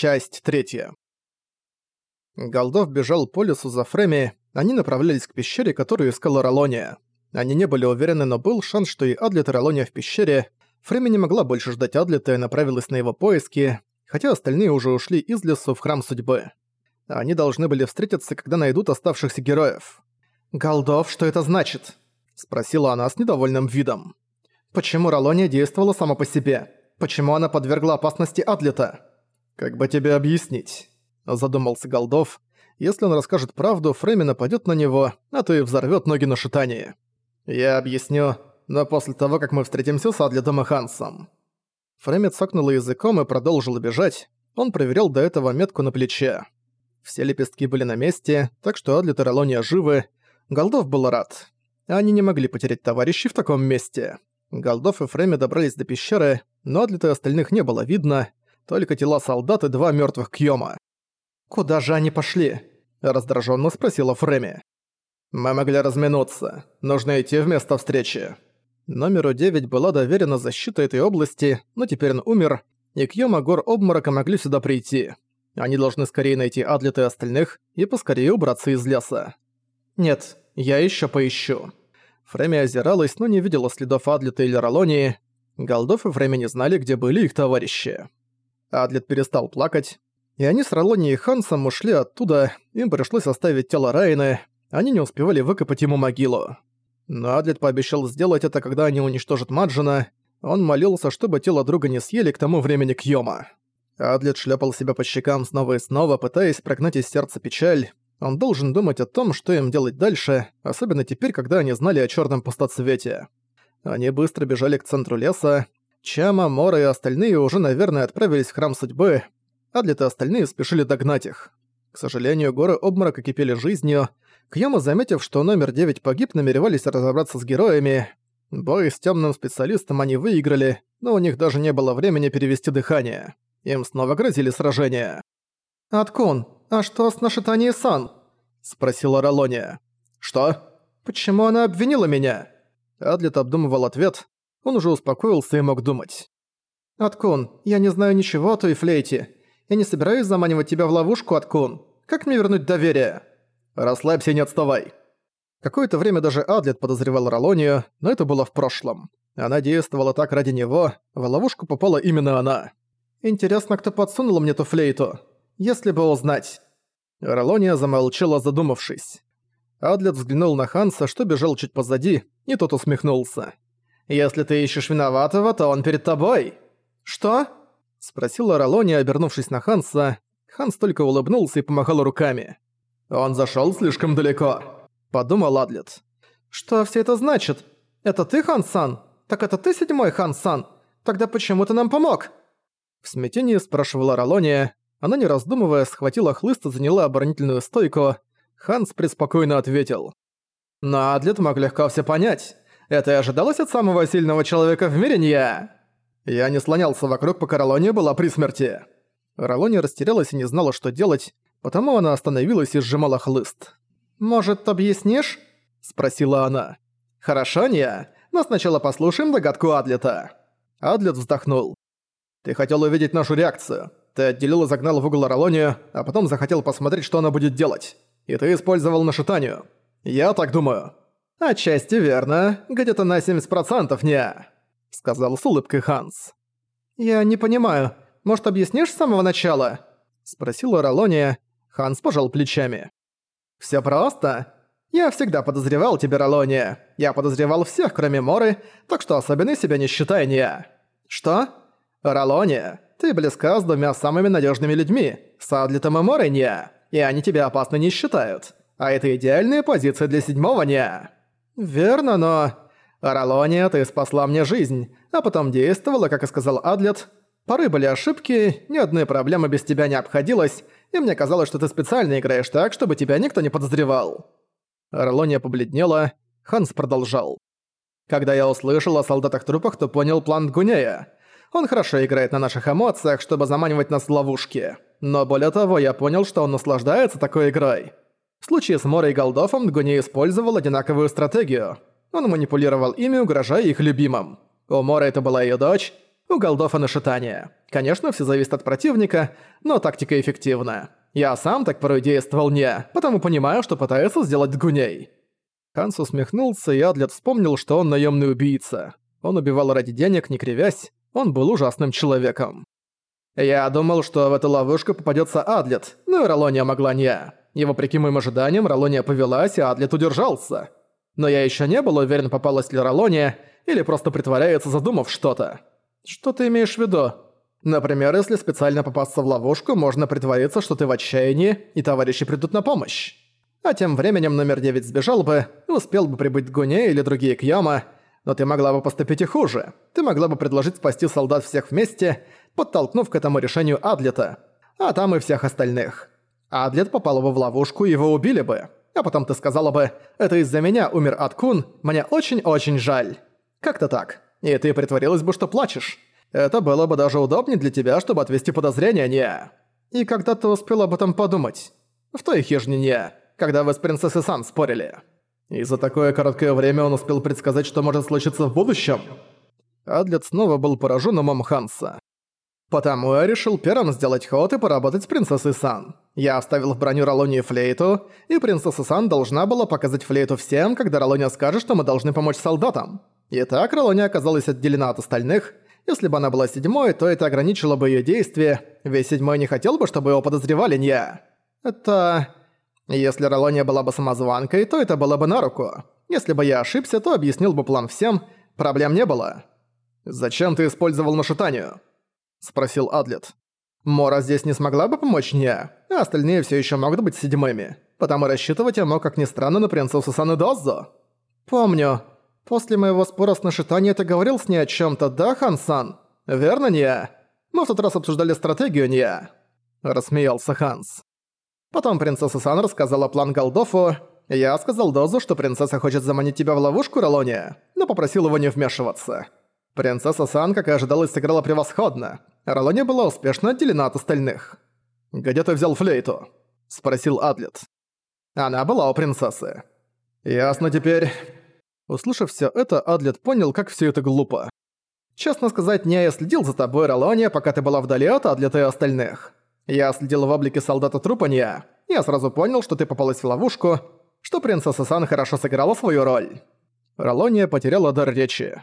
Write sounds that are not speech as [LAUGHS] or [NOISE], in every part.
Часть третья. Голдов бежал по лесу за Фреми, они направлялись к пещере, которую искала Ролония. Они не были уверены, но был шанс, что и Адлет и Ролония в пещере. Фреми не могла больше ждать Адлета и направилась на его поиски, хотя остальные уже ушли из лесу в Храм Судьбы. Они должны были встретиться, когда найдут оставшихся героев. «Голдов, что это значит?» – спросила она с недовольным видом. «Почему Ролония действовала сама по себе? Почему она подвергла опасности Адлета?» «Как бы тебе объяснить?» – задумался Голдов. «Если он расскажет правду, Фрейми нападёт на него, а то и взорвёт ноги на шитании». «Я объясню, но после того, как мы встретимся с Адлетом и Хансом». Фрейми цокнул языком и продолжил бежать. Он проверял до этого метку на плече. Все лепестки были на месте, так что Адлет и Ролония живы. Голдов был рад. Они не могли потерять товарищей в таком месте. Голдов и Фрейми добрались до пещеры, но Адлета и остальных не было видно, только тела солдат и два мёртвых Кьёма. «Куда же они пошли?» – раздражённо спросила Фрейми. «Мы могли разминуться. Нужно идти в место встречи». Номеру 9 была доверена защита этой области, но теперь он умер, и Кьёма гор обморока могли сюда прийти. Они должны скорее найти Адлета и остальных и поскорее убраться из леса. «Нет, я ещё поищу». Фрейми озиралась, но не видела следов Адлета или Ролонии. Голдов и Фрейми не знали, где были их товарищи. Адлет перестал плакать, и они с Ролони и Хансом ушли оттуда, им пришлось оставить тело Райны, они не успевали выкопать ему могилу. Но Адлет пообещал сделать это, когда они уничтожат Маджина. Он молился, чтобы тело друга не съели к тому времени Кьёма. Адлет шлепал себя по щекам снова и снова, пытаясь прогнать из сердца печаль. Он должен думать о том, что им делать дальше, особенно теперь, когда они знали о черном пустоцвете. Они быстро бежали к центру леса. Чама, Мора и остальные уже, наверное, отправились в Храм Судьбы. Адлет и остальные спешили догнать их. К сожалению, горы обморока кипели жизнью. Кьёма, заметив, что номер 9 погиб, намеревались разобраться с героями. Бой с темным специалистом они выиграли, но у них даже не было времени перевести дыхание. Им снова грозили сражения. «Аткун, а что с Нашитанией Сан?» – спросила Ролония. «Что? Почему она обвинила меня?» Адлет обдумывал ответ. Он уже успокоился и мог думать. «Аткун, я не знаю ничего о той флейте. Я не собираюсь заманивать тебя в ловушку, Аткун. Как мне вернуть доверие?» «Расслабься и не отставай». Какое-то время даже Адлет подозревал Ролонию, но это было в прошлом. Она действовала так ради него, в ловушку попала именно она. «Интересно, кто подсунул мне ту флейту? Если бы узнать». Ролония замолчала, задумавшись. Адлет взглянул на Ханса, что бежал чуть позади, и тот усмехнулся. «Если ты ищешь виноватого, то он перед тобой». «Что?» – спросила Ролония, обернувшись на Ханса. Ханс только улыбнулся и помахал руками. «Он зашёл слишком далеко», – подумал Адлет. «Что все это значит? Это ты, Хан-сан? Так это ты седьмой Хан-сан? Тогда почему ты нам помог?» В смятении спрашивала Ролония. Она, не раздумывая, схватила хлыст и заняла оборонительную стойку. Ханс преспокойно ответил. «Но Адлет мог легко все понять. Это и ожидалось от самого сильного человека в мире, не я?» Я не слонялся вокруг, пока Ролония была при смерти. Ролония растерялась и не знала, что делать, потому она остановилась и сжимала хлыст. «Может, объяснишь?» – спросила она. «Хорошо, не, но сначала послушаем догадку Адлета». Адлет вздохнул. «Ты хотел увидеть нашу реакцию. Ты отделил и загнал в угол Ролонию, а потом захотел посмотреть, что она будет делать. И ты использовал нашитанию. Я так думаю». «Отчасти верно. Где-то на 70% не», — сказал с улыбкой Ханс. «Я не понимаю. Может, объяснишь с самого начала?» — спросила Ролония. Ханс пожал плечами. «Всё просто. Я всегда подозревал тебя, Ролония. Я подозревал всех, кроме Моры, так что особенно себя не считай, не. Что? Ролония, ты близка с двумя самыми надежными людьми, с Адлитом и Морой, не. И они тебя опасно не считают. А это идеальная позиция для седьмого, не. «Верно, но...» «Ролония, ты спасла мне жизнь, а потом действовала, как и сказал Адлет. Поры были ошибки, ни одной проблемы без тебя не обходилось, и мне казалось, что ты специально играешь так, чтобы тебя никто не подозревал». Ролония побледнела, Ханс продолжал. «Когда я услышал о солдатах-трупах, то понял план Гунея. Он хорошо играет на наших эмоциях, чтобы заманивать нас в ловушки. Но более того, я понял, что он наслаждается такой игрой. В случае с Морой и Голдофом Дгуни использовал одинаковую стратегию. Он манипулировал ими, угрожая их любимым. У Моры это была ее дочь, У голдов нашитание. Конечно, все зависит от противника, но тактика эффективна. Я сам так порой действовал не, потому понимаю, что пытается сделать гуней». Ханс усмехнулся, и Адлет вспомнил, что он наемный убийца. Он убивал ради денег, не кривясь, он был ужасным человеком. Я думал, что в эту ловушку попадется Адлет, но и Ролония могла не. И вопреки моим ожиданиям, Ролония повелась, и Адлет удержался. Но я еще не был уверен, попалась ли Ролония, или просто притворяется, задумав что-то. Что ты имеешь в виду? Например, если специально попасться в ловушку, можно притвориться, что ты в отчаянии, и товарищи придут на помощь. А тем временем номер 9 сбежал бы, успел бы прибыть Гуне или другие к Яма, но ты могла бы поступить и хуже. Ты могла бы предложить спасти солдат всех вместе, подтолкнув к этому решению Адлета, а там и всех остальных. Адлет попал бы в ловушку, его убили бы. А потом ты сказала бы «Это из-за меня умер Аткун, мне очень-очень жаль». Как-то так. И ты притворилась бы, что плачешь. Это было бы даже удобнее для тебя, чтобы отвести подозрения, не? И когда ты успел об этом подумать? В той хижине не, когда вы с принцессой Сан спорили. И за такое короткое время он успел предсказать, что может случиться в будущем. Адлет снова был поражен умом Ханса. Потому я решил первым сделать ход и поработать с принцессой Сан. Я оставил в броню Ролонию флейту, и принцесса Сан должна была показать флейту всем, когда Ролония скажет, что мы должны помочь солдатам. Итак, Ролония оказалась отделена от остальных. Если бы она была седьмой, то это ограничило бы ее действие, ведь седьмой не хотел бы, чтобы его подозревали не я. Это... Если Ролония была бы самозванкой, то это было бы на руку. Если бы я ошибся, то объяснил бы план всем, проблем не было. «Зачем ты использовал нашитанию?» – спросил Адлет. «Мора здесь не смогла бы помочь мне, а остальные все еще могут быть седьмыми, потому рассчитывать я мог, как ни странно, на принцессу Санэдозу». «Помню. После моего спора с нашитанием ты говорил с ней о чем то да, Хансан? Верно, не? Мы в тот раз обсуждали стратегию, не?» – рассмеялся Ханс. Потом принцесса Сан рассказала план Голдофу. Я сказал Дозу, что принцесса хочет заманить тебя в ловушку, Ролония, но попросил его не вмешиваться. Принцесса Сан, как и ожидалось, сыграла превосходно. Ролония была успешно отделена от остальных. «Где ты взял флейту?» – спросил Адлет. Она была у принцессы. «Ясно теперь». Услышав все это, Адлет понял, как все это глупо. Честно сказать, не я следил за тобой, Ролония, пока ты была вдали от Адлета и остальных. Я следил в облике солдата Трупанья. Я сразу понял, что ты попалась в ловушку, что принцесса Сан хорошо сыграла свою роль. Ролония потеряла дар речи.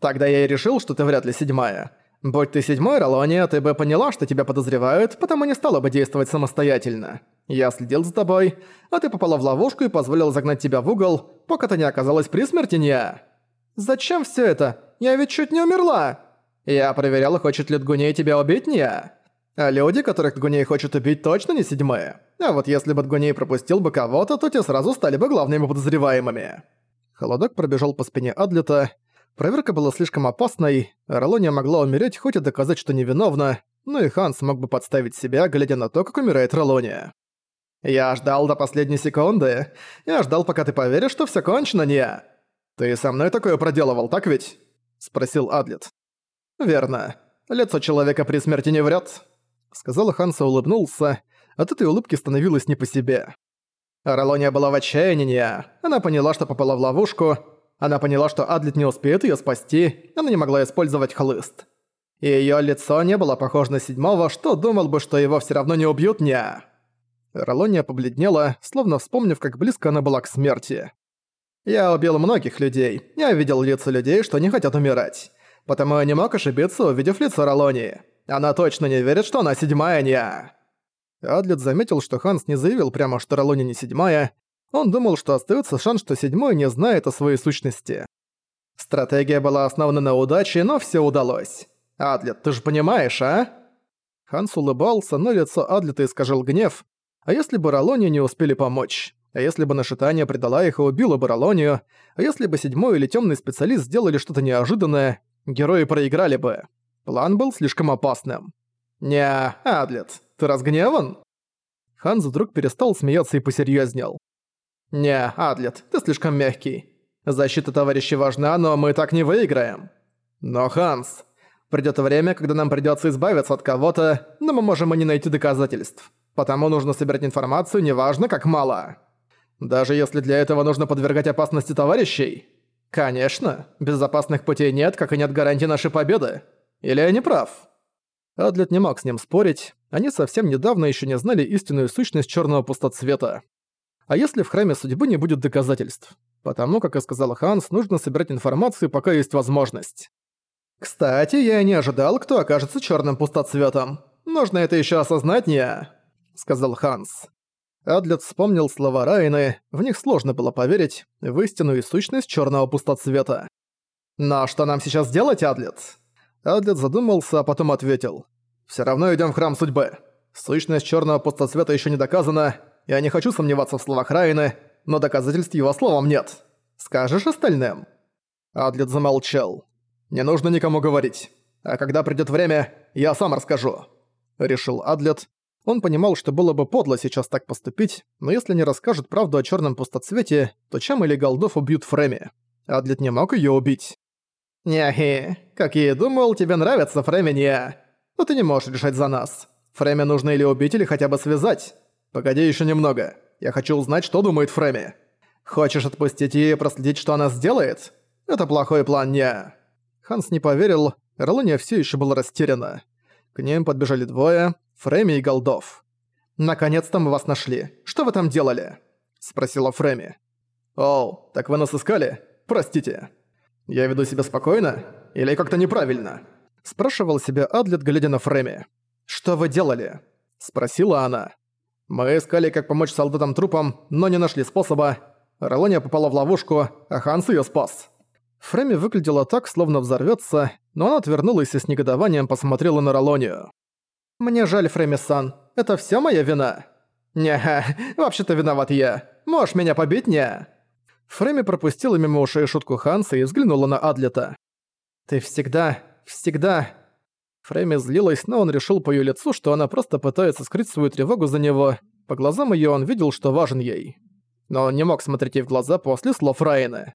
Тогда я и решил, что ты вряд ли седьмая. Будь ты седьмой, Ролония, ты бы поняла, что тебя подозревают, потому не стала бы действовать самостоятельно. Я следил за тобой, а ты попала в ловушку и позволил загнать тебя в угол, пока ты не оказалась при смерти, не. Зачем все это? Я ведь чуть не умерла. Я проверял, хочет ли Дгуней тебя убить, не. А люди, которых Дгуней хочет убить, точно не седьмые. А вот если бы Дгуней пропустил бы кого-то, то те сразу стали бы главными подозреваемыми. Холодок пробежал по спине Адлета. Проверка была слишком опасной, Ролония могла умереть, хоть и доказать, что невиновна, но и Ханс мог бы подставить себя, глядя на то, как умирает Ролония. «Я ждал до последней секунды. Я ждал, пока ты поверишь, что всё кончено, не...» «Ты со мной такое проделывал, так ведь?» — спросил Адлет. «Верно. Лицо человека при смерти не врет сказала Ханса улыбнулся. От этой улыбки становилось не по себе. Ролония была в отчаянии. Она поняла, что попала в ловушку. Она поняла, что Адлет не успеет её спасти. Она не могла использовать хлыст. И её лицо не было похоже на седьмого, что думал бы, что его всё равно не убьют, не. Ролония побледнела, словно вспомнив, как близко она была к смерти. «Я убил многих людей. Я видел лица людей, что не хотят умирать. Потому я не мог ошибиться, увидев лицо Ролонии. Она точно не верит, что она седьмая не. Адлет заметил, что Ханс не заявил прямо, что Ролони не седьмая. Он думал, что остается шанс, что седьмой не знает о своей сущности. Стратегия была основана на удаче, но все удалось. Адлет, ты же понимаешь, а? Ханс улыбался, но лицо Адлета искажал гнев. А если бы Ролонию не успели помочь? А если бы нашитание предала их и убила бы Ролонию? А если бы седьмой или темный специалист сделали что-то неожиданное? Герои проиграли бы. План был слишком опасным. «Не, Адлет, ты разгневан?» Ханс вдруг перестал смеяться и посерьезнел. «Не, Адлет, ты слишком мягкий. Защита товарищей важна, но мы так не выиграем». «Но, Ханс, придёт время, когда нам придётся избавиться от кого-то, но мы можем и не найти доказательств. Потому нужно собирать информацию, неважно, как мало. Даже если для этого нужно подвергать опасности товарищей? Конечно, безопасных путей нет, как и нет гарантии нашей победы. Или я не прав?» Адлет не мог с ним спорить, они совсем недавно еще не знали истинную сущность черного пустоцвета. А если в храме судьбы не будет доказательств? Потому, как и сказал Ханс, нужно собирать информацию, пока есть возможность. «Кстати, я не ожидал, кто окажется черным пустоцветом. Нужно это еще осознать, не?» — сказал Ханс. Адлет вспомнил слова Райны, в них сложно было поверить в истинную сущность черного пустоцвета. «Но что нам сейчас делать, Адлет?» Адлет задумался, а потом ответил. «Всё равно идём в Храм Судьбы. Сущность черного пустоцвета еще не доказана. Я не хочу сомневаться в словах Райны, но доказательств его словам нет. Скажешь остальным?» Адлет замолчал. «Не нужно никому говорить. А когда придёт время, я сам расскажу», — решил Адлет. Он понимал, что было бы подло сейчас так поступить, но если не расскажут правду о чёрном пустоцвете, то Чам или Голдов убьют Фреми. Адлет не мог её убить. «Няхи, как я и думал, тебе нравится Фреми, не? Но ты не можешь решать за нас. Фреми нужно или убить, или хотя бы связать. Погоди ещё немного. Я хочу узнать, что думает Фреми. Хочешь отпустить её и проследить, что она сделает? Это плохой план, не?» Ханс не поверил, Ролония всё ещё была растеряна. К ним подбежали двое, Фреми и Голдов. «Наконец-то мы вас нашли. Что вы там делали?» – спросила Фреми. «Оу, так вы нас искали? Простите». «Я веду себя спокойно? Или как-то неправильно?» – спрашивал себя Адлет, глядя на Фреми. «Что вы делали?» – спросила она. «Мы искали, как помочь солдатам-трупам, но не нашли способа. Ролония попала в ловушку, а Ханс её спас». Фреми выглядела так, словно взорвётся, но она отвернулась и с негодованием посмотрела на Ролонию. «Мне жаль, Фреми-сан. Это всё моя вина?» «Не, [LAUGHS] вообще-то виноват я. Можешь меня побить, не?» Фрейми пропустила мимо ушей шутку Ханса и взглянула на Адлета. «Ты всегда, всегда...» Фрейми злилась, но он решил по её лицу, что она просто пытается скрыть свою тревогу за него. По глазам её он видел, что важен ей. Но он не мог смотреть ей в глаза после слов Райны.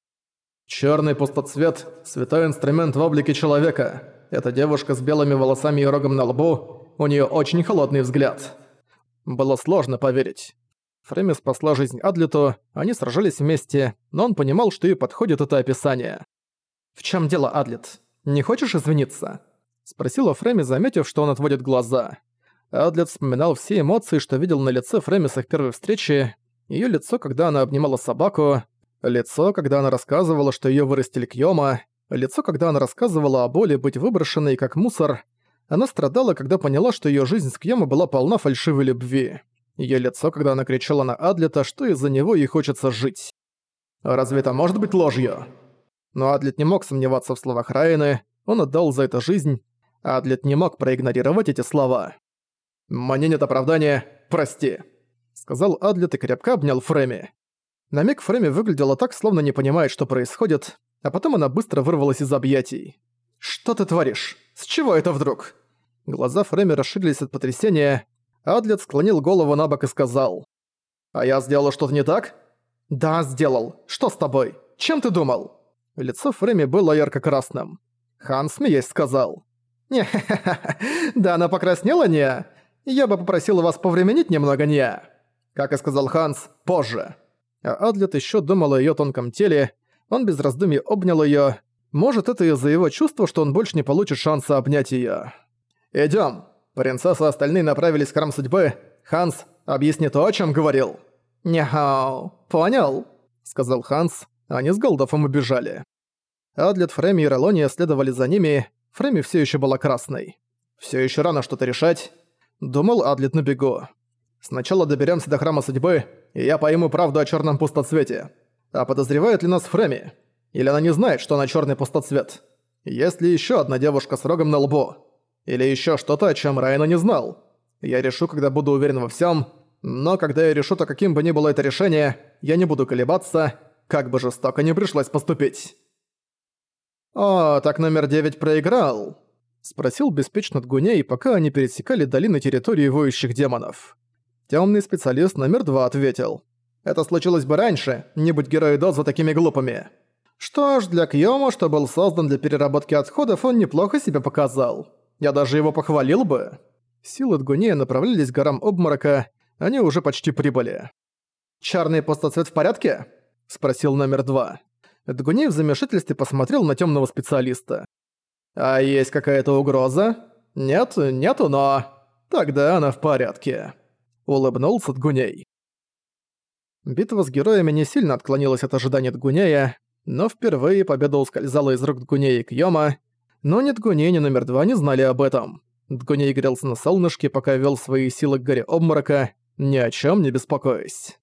«Чёрный пустоцвет – святой инструмент в облике человека. Эта девушка с белыми волосами и рогом на лбу, у неё очень холодный взгляд». Было сложно поверить. Фрейми спасла жизнь Адлету, они сражались вместе, но он понимал, что ей подходит это описание. «В чем дело, Адлет? Не хочешь извиниться?» Спросила Фрейми, заметив, что он отводит глаза. Адлет вспоминал все эмоции, что видел на лице Фрейми с их первой встречи, ее лицо, когда она обнимала собаку, лицо, когда она рассказывала, что ее вырастили Кьёма, лицо, когда она рассказывала о боли быть выброшенной как мусор. Она страдала, когда поняла, что ее жизнь с Кьёма была полна фальшивой любви. Её лицо, когда она кричала на Адлета, что из-за него ей хочется жить. Разве это может быть ложью? Но Адлет не мог сомневаться в словах Райаны, он отдал за это жизнь, Адлет не мог проигнорировать эти слова. «Мне нет оправдания, прости», — сказал Адлет и крепко обнял Фреми. На миг Фреми выглядела так, словно не понимает, что происходит, а потом она быстро вырвалась из объятий. «Что ты творишь? С чего это вдруг?» Глаза Фреми расширились от потрясения, Адлет склонил голову на бок и сказал. «А я сделал что-то не так?» «Да, сделал. Что с тобой? Чем ты думал?» Лицо Фреми было ярко-красным. Хан, смеясь, сказал. Не [LAUGHS] да она покраснела, не? Я бы попросил вас повременить немного, не? Как и сказал Ханс, позже. А Адлет еще думал о ее тонком теле, он без раздумий обнял ее. Может, это из-за его чувства, что он больше не получит шанса обнять ее. Идем. Принцесса и остальные направились в храм судьбы. Ханс, объясни то, о чем говорил». «Няхау, понял», — сказал Ханс. Они с Голдофом убежали. Адлет, Фреми и Ролония следовали за ними. Фреми все еще была красной. Все еще рано что-то решать. Думал Адлет на бегу. Сначала доберемся до храма судьбы, и я пойму правду о черном пустоцвете. А подозревает ли нас Фреми? Или она не знает, что она черный пустоцвет? Есть ли еще одна девушка с рогом на лбу? Или еще что-то, о чем Райана не знал. Я решу, когда буду уверен во всем, но когда я решу, то каким бы ни было это решение, я не буду колебаться, как бы жестоко не пришлось поступить. «О, так номер девять проиграл?» — спросил беспечно Дгуней, пока они пересекали долины территории воющих демонов. Темный специалист номер два ответил. «Это случилось бы раньше, не будь герои Доза такими глупыми». Что ж, для Кьёма, что был создан для переработки отходов, он неплохо себя показал. Я даже его похвалил бы. Силы Дгунея направлялись к горам обморока, они уже почти прибыли. «Чарный пустоцвет в порядке?» – спросил номер два. Дгуней в замешательстве посмотрел на темного специалиста. «А есть какая-то угроза?» «Нет, нету, но...» «Тогда она в порядке», — улыбнулся Дгуней. Битва с героями не сильно отклонилась от ожиданий Дгунея, но впервые победа ускользала из рук Дгунея и Кьёма, но ни Дгуней, ни номер два не знали об этом. Дгуней грелся на солнышке, пока вел свои силы к горе обморока, ни о чем не беспокоясь.